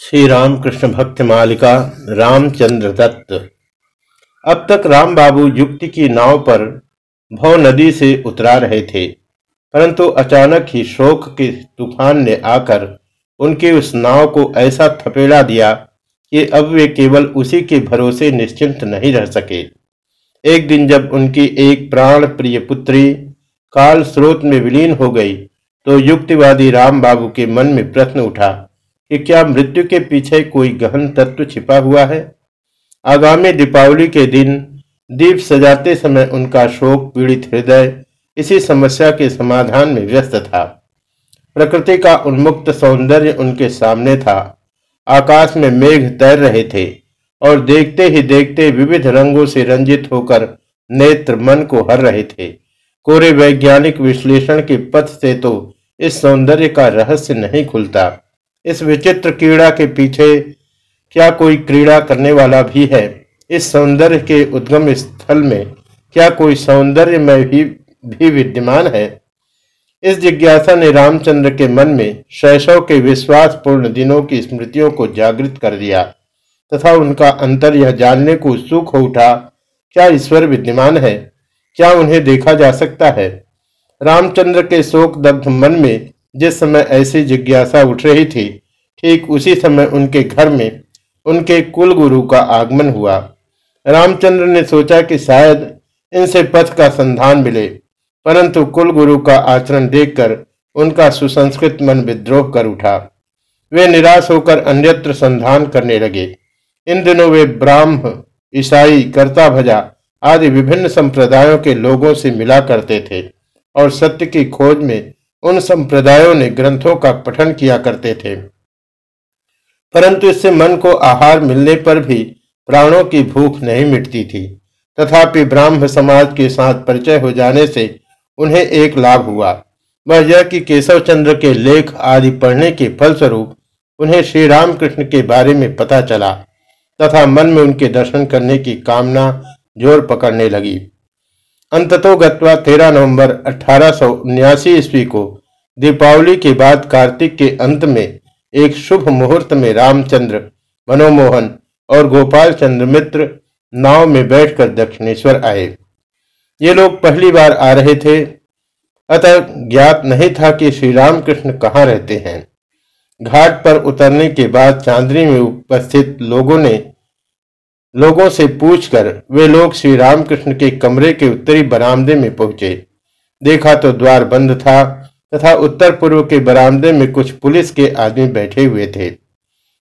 श्री रामकृष्ण भक्त मालिका रामचंद्र दत्त। अब तक राम बाबू युक्ति की नाव पर भव नदी से उतरा रहे थे, परंतु अचानक ही शोक के तूफ़ान ने आकर उनकी उस नाव को ऐसा थपेड़ा दिया कि अब वे केवल उसी के भरोसे निश्चिंत नहीं रह सके। एक दिन जब उनकी एक प्राण प्रिय पुत्री काल स्रोत में विलीन हो गई तो युक्तिवादी राम बाबू के मन में प्रश्न उठा कि क्या मृत्यु के पीछे कोई गहन तत्व छिपा हुआ है? आगामी दीपावली के दिन दीप सजाते समय उनका शोक, पीड़ित हृदय इसी समस्या के समाधान में व्यस्त था। प्रकृति का उन्मुक्त सौंदर्य उनके सामने था। आकाश में मेघ तैर रहे थे और देखते ही देखते विविध रंगों से रंजित होकर नेत्र मन को हर रहे थे। कोरे वैज्ञानिक विश्लेषण के पथ से तो इस सौंदर्य का रहस्य नहीं खुलता। इस विचित्र क्रीड़ा के पीछे क्या कोई क्रीड़ा करने वाला भी है? इस सौंदर्य के उद्गम स्थल में क्या कोई सौंदर्य में भी, भी विद्यमान है? इस जिज्ञासा ने रामचंद्र के मन में शैशव के विश्वासपूर्ण दिनों की स्मृतियों को जागृत कर दिया तथा उनका अंतर यह जानने को उत्सुक हो उठा क्या ईश्वर विद्यमान है? क्या उन्हें देखा जा सकता है? रामचंद्र के शोक दग्ध मन में जिस समय ऐसी जिज्ञासा उठ रही थी, ठीक उसी समय उनके घर में उनके कुल गुरु का आगमन हुआ। रामचंद्र ने सोचा कि शायद इनसे पथ का संधान मिले, परंतु कुल गुरु का आचरण देखकर उनका सुसंस्कृत मन विद्रोह कर उठा। वे निराश होकर अन्यत्र संधान करने लगे। इन दिनों वे ब्राह्म, ईसाई, कर्ता भजा आदि विभिन्न संप्रदायों के लोगों से मिला करते थे और सत्य की खोज में उन संप्रदायों ने ग्रंथों का पठन किया करते थे। परंतु इससे मन को आहार मिलने पर भी प्राणों की भूख नहीं मिटती थी। तथापि ब्राह्म समाज के साथ परिचय हो जाने से उन्हें एक लाभ हुआ। वह यह कि केशव चंद्र के लेख आदि पढ़ने के फलस्वरूप उन्हें श्री रामकृष्ण के बारे में पता चला तथा मन में उनके दर्शन करने की कामना ज़ोर पकड़ने लगी। अंततो गत्वा तेरह नवंबर अठारह ईस्वी को दीपावली के बाद कार्तिक के अंत में एक शुभ मुहूर्त में रामचंद्र, मनोमोहन और गोपाल चंद्र मित्र नाव में बैठकर दक्षिणेश्वर आए। ये लोग पहली बार आ रहे थे। अतः ज्ञात नहीं था कि श्री रामकृष्ण कहाँ रहते हैं। घाट पर उतरने के बाद चांदनी में उपस्थित लोगों ने लोगों से पूछकर वे लोग श्री रामकृष्ण के कमरे के उत्तरी बरामदे में पहुँचे। देखा तो द्वार बंद था तथा उत्तर पूर्व के बरामदे में कुछ पुलिस के आदमी बैठे हुए थे।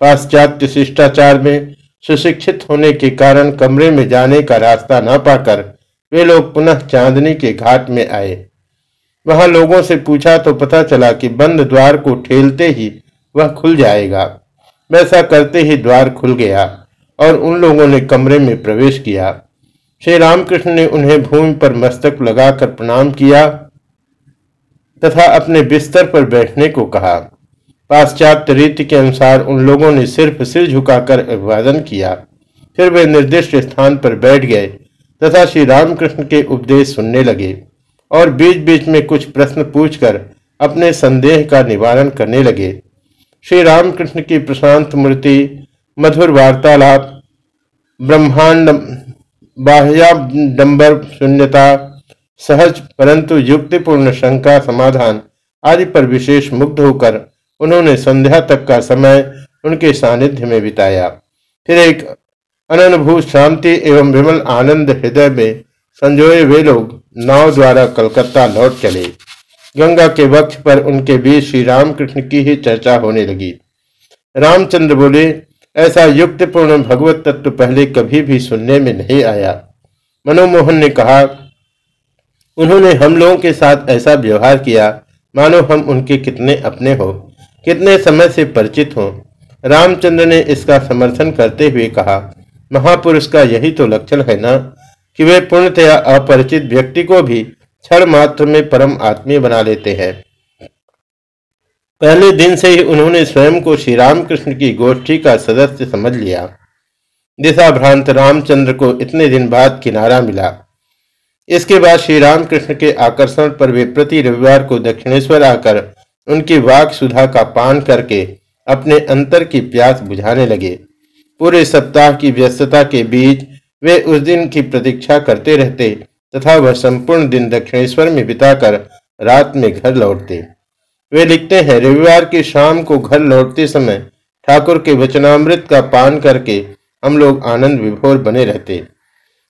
पाश्चात्य शिष्टाचार में सुशिक्षित होने के कारण कमरे में जाने का रास्ता न पाकर वे लोग पुनः चांदनी के घाट में आए। वहाँ लोगों से पूछा तो पता चला कि बंद द्वार को ठेलते ही वह खुल जाएगा। वैसा करते ही द्वार खुल गया। और उन लोगों ने कमरे में प्रवेश किया। श्री रामकृष्ण ने उन्हें भूमि पर मस्तक लगाकर प्रणाम किया तथा अपने बिस्तर पर बैठने को कहा। पाश्चात्य रीति के अनुसार उन लोगों ने सिर्फ़ सिर झुकाकर अभिवादन किया। फिर वे निर्दिष्ट स्थान पर बैठ गए तथा श्री रामकृष्ण के उपदेश सुनने लगे और बीच बीच में कुछ प्रश्न पूछकर अपने संदेह का निवारण करने लगे। श्री रामकृष्ण की प्रशांत मूर्ति मधुर वार्तालाप, ब्रह्मांड बाह्याडंबर शून्यता, सहज परंतु युक्तिपूर्ण शंका समाधान आदि पर विशेष मुग्ध होकर उन्होंने संध्या तक का समय उनके सानिध्य में बिताया। फिर एक अनुभूत शांति एवं विमल आनंद हृदय में संजोए वे लोग नाव द्वारा कलकत्ता लौट चले। गंगा के वक्ष पर उनके बीच श्री रामकृष्ण की ही चर्चा होने लगी। रामचंद्र बोले ऐसा युक्तिपूर्ण भगवत तत्व पहले कभी भी सुनने में नहीं आया। मनोमोहन ने कहा, उन्होंने हम लोगों के साथ ऐसा व्यवहार किया। मानो हम उनके कितने अपने हो, कितने समय से परिचित हो। रामचंद्र ने इसका समर्थन करते हुए कहा, महापुरुष का यही तो लक्षण है ना, कि वे पूर्णतया अपरिचित व्यक्ति को भी क्षण मात्र में परम आत्मीय बना लेते हैं। पहले दिन से ही उन्होंने स्वयं को श्री रामकृष्ण की गोष्ठी का सदस्य समझ लिया। दिशा भ्रांत रामचंद्र को इतने दिन बाद किनारा मिला। इसके बाद श्री रामकृष्ण के आकर्षण पर वे प्रति रविवार को दक्षिणेश्वर आकर उनकी वाक सुधा का पान करके अपने अंतर की प्यास बुझाने लगे। पूरे सप्ताह की व्यस्तता के बीच वे उस दिन की प्रतीक्षा करते रहते तथा वह संपूर्ण दिन दक्षिणेश्वर में बिताकर रात में घर लौटते। वे लिखते हैं, रविवार की शाम को घर लौटते समय ठाकुर के वचनामृत का पान करके हम लोग आनंद विभोर बने रहते।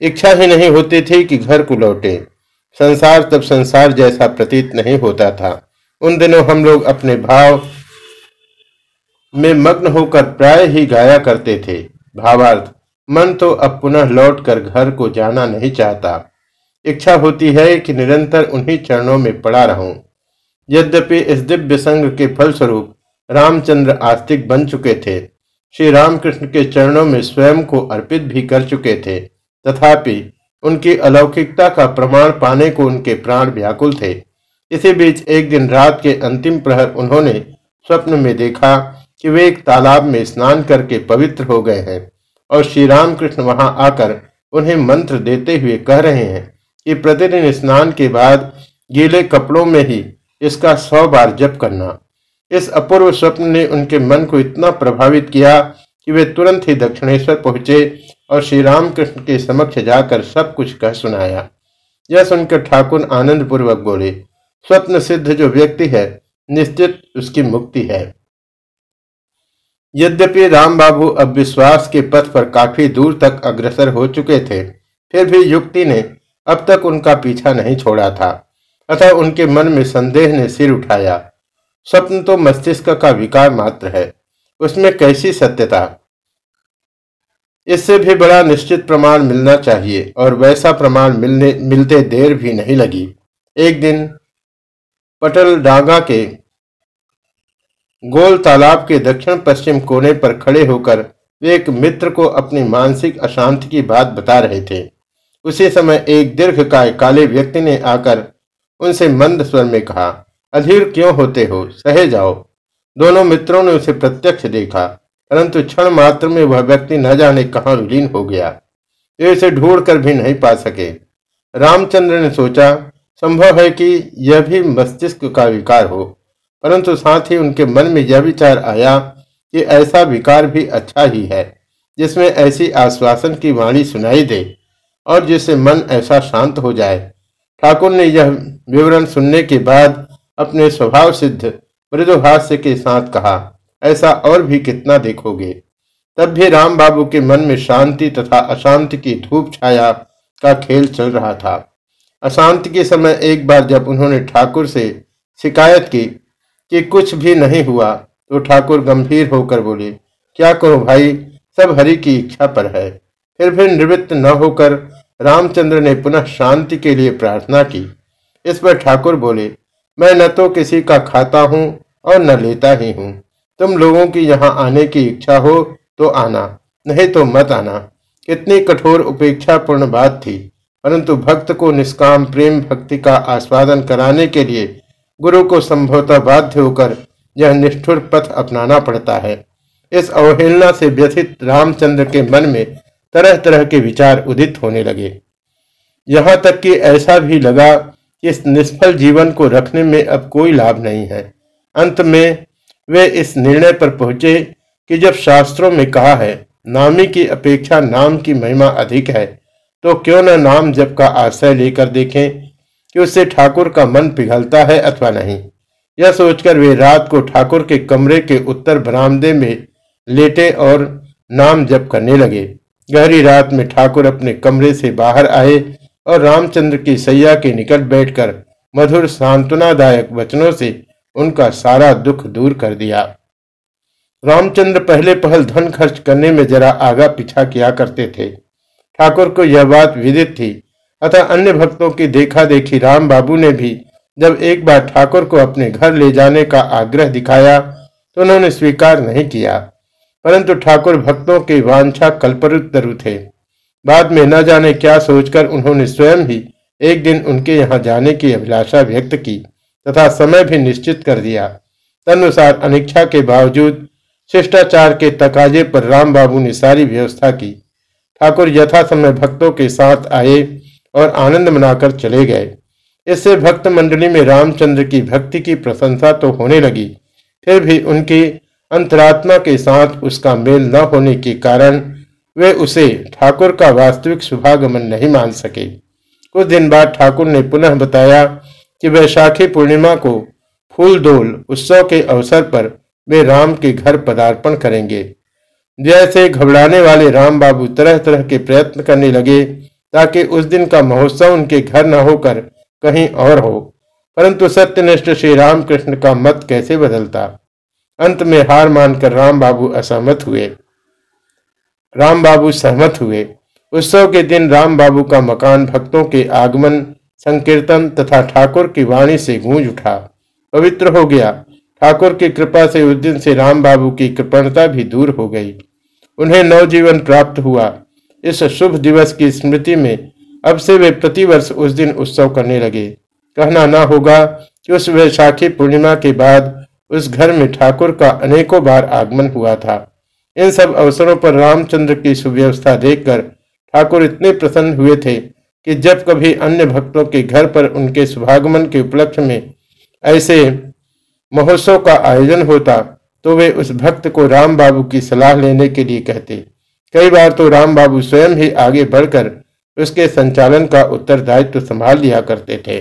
इच्छा ही नहीं होती थी कि घर को लौटे। संसार तब संसार जैसा प्रतीत नहीं होता था। उन दिनों हम लोग अपने भाव में मग्न होकर प्राय ही गाया करते थे। भावार्थ, मन तो अब पुनः लौट कर घर को जाना नहीं चाहता। इच्छा होती है कि निरंतर उन्हीं चरणों में पड़ा रहूँ। यद्यपि इस दिव्य संघ के फलस्वरूप रामचंद्र आस्तिक बन चुके थे श्री रामकृष्ण के चरणों में स्वयं को अर्पित भी कर चुके थे, तथापि उनकी अलौकिकता का प्रमाण पाने को उनके प्राण व्याकुल थे। इसी बीच एक दिन रात के अंतिम प्रहर उन्होंने स्वप्न में देखा कि वे एक तालाब में स्नान करके पवित्र हो गए हैं और श्री रामकृष्ण वहाँ आकर उन्हें मंत्र देते हुए कह रहे हैं कि प्रतिदिन स्नान के बाद गीले कपड़ों में ही इसका सौ बार जप करना। इस अपूर्व स्वप्न ने उनके मन को इतना प्रभावित किया कि वे तुरंत ही दक्षिणेश्वर पहुँचे और श्री रामकृष्ण के समक्ष जाकर सब कुछ कह सुनाया। यह सुनकर ठाकुर आनंद पूर्वक बोले, स्वप्न सिद्ध जो व्यक्ति है, निश्चित उसकी मुक्ति है। यद्यपि राम बाबू अब विश्वास के पथ पर काफ़ी दूर तक अग्रसर हो चुके थे, फिर भी युक्ति ने अब तक उनका पीछा नहीं छोड़ा था। अतः उनके मन में संदेह ने सिर उठाया। स्वप्न तो मस्तिष्क का विकार मात्र है। उसमें कैसी सत्यता? इससे भी बड़ा निश्चित प्रमाण मिलना चाहिए और वैसा प्रमाण मिलने, मिलते देर भी नहीं लगी। एक दिन पटल डांगा के गोल तालाब के दक्षिण पश्चिम कोने पर खड़े होकर वे एक मित्र को अपनी मानसिक अशांति की बात बता रहे थे। उसी समय एक दीर्घकाय काले व्यक्ति ने आकर उनसे मंद स्वर में कहा, अधीर क्यों होते हो? सहे जाओ। दोनों मित्रों ने उसे प्रत्यक्ष देखा, परंतु क्षण मात्र में वह व्यक्ति न जाने कहाँ विलीन हो गया। वे उसे ढूंढ कर भी नहीं पा सके। रामचंद्र ने सोचा, संभव है कि यह भी मस्तिष्क का विकार हो। परंतु साथ ही उनके मन में यह विचार आया कि ऐसा विकार भी अच्छा ही है, जिसमें ऐसी आश्वासन की वाणी सुनाई दे और जिससे मन ऐसा शांत हो जाए। ठाकुर ने यह विवरण सुनने के बाद अपने स्वभाव सिद्ध मृदुहास्य के साथ कहा, ऐसा और भी कितना देखोगे? तब भी राम बाबू के मन में शांति तथा अशांति की धूप छाया का खेल चल रहा था। अशांति के समय एक बार जब उन्होंने ठाकुर से शिकायत की कि कुछ भी नहीं हुआ तो ठाकुर गंभीर होकर बोले, क्या करो भाई, सब हरि की इच्छा पर है। फिर भी निवृत्त न होकर रामचंद्र ने पुनः शांति के लिए प्रार्थना की। इस पर ठाकुर बोले, मैं न तो किसी का खाता हूँ और न लेता ही हूँ। तुम लोगों की यहाँ आने की इच्छा हो तो आना, नहीं तो मत आना। कितनी कठोर उपेक्षा पूर्ण बात थी, परंतु भक्त को निष्काम प्रेम भक्ति का आस्वादन कराने के लिए गुरु को संभवतः बाध्य होकर यह निष्ठुर पथ अपनाना पड़ता है। इस अवहेलना से व्यथित रामचंद्र के मन में तरह तरह के विचार उदित होने लगे। यहाँ तक कि ऐसा भी लगा कि इस निष्फल जीवन को रखने में अब कोई लाभ नहीं है। अंत में वे इस निर्णय पर पहुँचे कि जब शास्त्रों में कहा है, नामी की अपेक्षा नाम की महिमा अधिक है तो क्यों न नाम जब का आश्रय लेकर देखें कि उससे ठाकुर का मन पिघलता है अथवा नहीं। यह सोचकर वे रात को ठाकुर के कमरे के उत्तर बरामदे में लेटे और नाम जप करने लगे। गहरी रात में ठाकुर अपने कमरे से बाहर आए और रामचंद्र की सैया के निकट बैठकर मधुर सांत्वनादायक वचनों से उनका सारा दुख दूर कर दिया। रामचंद्र पहले पहल धन खर्च करने में जरा आगा पीछा किया करते थे। ठाकुर को यह बात विदित थी। अतः अन्य भक्तों की देखा देखी राम बाबू ने भी जब एक बार ठाकुर को अपने घर ले जाने का आग्रह दिखाया तो उन्होंने स्वीकार नहीं किया। परंतु ठाकुर भक्तों के वांछा कल्परुतरु थे। बाद में न जाने क्या सोचकर उन्होंने स्वयं ही एक दिन उनके यहाँ जाने की अभिलाषा व्यक्त की तथा समय भी निश्चित कर दिया। तदनुसार अनिच्छा के बावजूद शिष्टाचार के तकाजे पर राम बाबू ने सारी व्यवस्था की। ठाकुर यथा समय भक्तों के साथ आए और आनंद मनाकर चले गए। इससे भक्त मंडली में रामचंद्र की भक्ति की प्रशंसा तो होने लगी, फिर भी उनकी अंतरात्मा के साथ उसका मेल न होने के कारण वे उसे ठाकुर का वास्तविक शुभागमन नहीं मान सके। कुछ दिन बाद ठाकुर ने पुनः बताया कि वैशाखी पूर्णिमा को फूल दोल उत्सव के अवसर पर वे राम के घर पदार्पण करेंगे। जैसे घबराने वाले राम बाबू तरह तरह के प्रयत्न करने लगे ताकि उस दिन का महोत्सव उनके घर न होकर कहीं और हो। परंतु सत्यनिष्ठ श्री रामकृष्ण का मत कैसे बदलता? अंत में हार मानकर राम बाबू असहमत हुए। राम बाबू सहमत हुए। उत्सव के दिन राम बाबू का मकान भक्तों के आगमन, संकीर्तन तथा ठाकुर की वाणी से गूंज उठा। पवित्र हो गया। ठाकुर की कृपा से उस दिन से राम बाबू की कृपणता भी दूर हो गई। उन्हें नवजीवन प्राप्त हुआ। इस शुभ दिवस की स्मृति में अब से वे प्रतिवर्ष उस दिन उत्सव करने लगे। कहना न होगा कि उस वैशाखी पूर्णिमा के बाद उस घर में ठाकुर का अनेकों बार आगमन हुआ था। इन सब अवसरों पर रामचंद्र की सुव्यवस्था देखकर ठाकुर इतने प्रसन्न हुए थे कि जब कभी अन्य भक्तों के घर पर उनके शुभागमन के उपलक्ष्य में ऐसे महोत्सव का आयोजन होता तो वे उस भक्त को राम बाबू की सलाह लेने के लिए कहते। कई बार तो राम बाबू स्वयं ही आगे बढ़कर उसके संचालन का उत्तरदायित्व संभाल लिया करते थे।